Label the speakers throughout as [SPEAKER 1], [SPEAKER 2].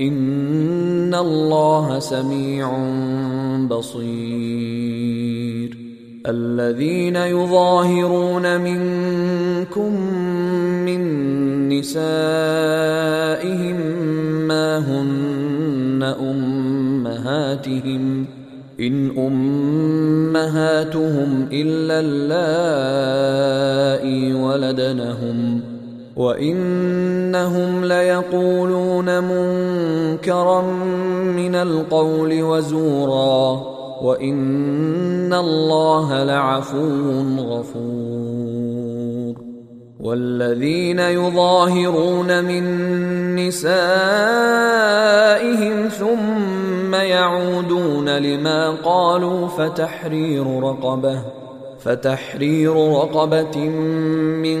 [SPEAKER 1] ان الله سميع بصير الذين يظاهرون منكم من نسائهم ما هن امهاتهم ان امهاتهم الا اللائي ولدنهم وانهم ليقولون منكرا من القول وزورا وان الله لعفو غفور والذين يظاهرون من نسائهم ثم يعودون لما قالوا فتحرير رقبه فتحرير رقبة من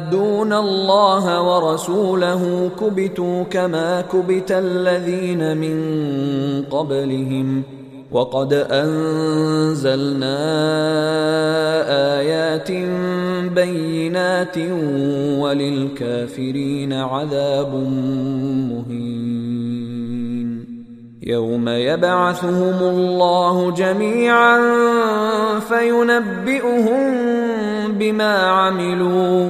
[SPEAKER 1] يحادون الله ورسوله كبتوا كما كبت الذين من قبلهم ۖ وقد انزلنا ايات بينات وللكافرين عذاب مهين يوم يبعثهم الله جميعا فينبئهم بما عملوا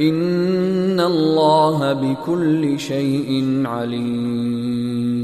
[SPEAKER 1] ان الله بكل شيء عليم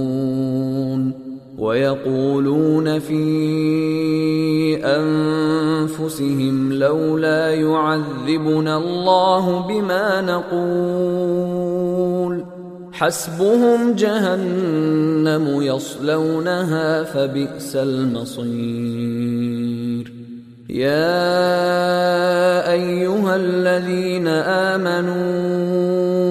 [SPEAKER 1] ويقولون في أنفسهم لولا يعذبنا الله بما نقول حسبهم جهنم يصلونها فبئس المصير. يا أيها الذين آمنوا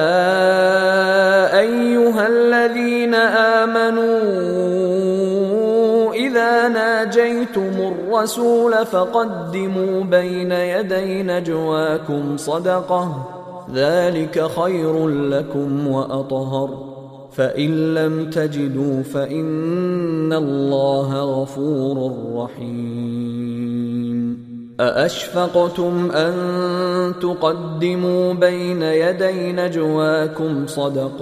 [SPEAKER 1] الرسول فقدموا بين يدي نجواكم صدقة ذلك خير لكم وأطهر. فإن لم تجدوا فإن الله غفور رحيم. أأشفقتم أن تقدموا بين يدي نجواكم صدقات؟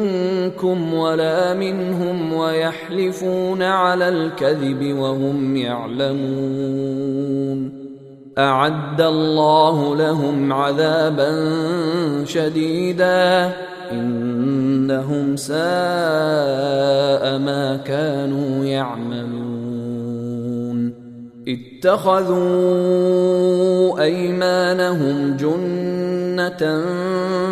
[SPEAKER 1] منكم ولا منهم ويحلفون على الكذب وهم يعلمون. أعد الله لهم عذابا شديدا. إنهم ساء ما كانوا يعملون. اتخذوا أيمانهم جنة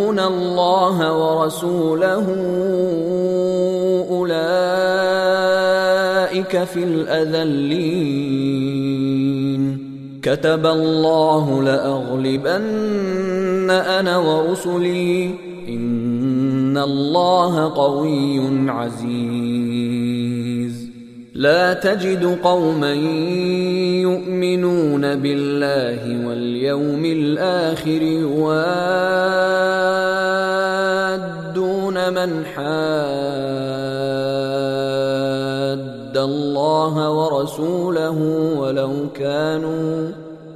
[SPEAKER 1] يحادون الله ورسوله أولئك في الأذلين. كتب الله لأغلبن أنا ورسلي. إن الله قوي عزيز. لا تجد قوما يؤمنون بالله واليوم الآخر يوادون من حاد الله ورسوله ولو كانوا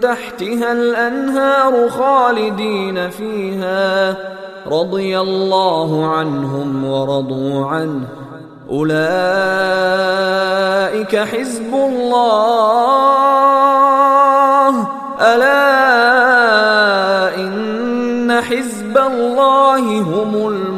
[SPEAKER 1] تحتها الأنهار خالدين فيها. رضي الله عنهم ورضوا عنه. أولئك حزب الله. ألا إن حزب الله هم المؤمنون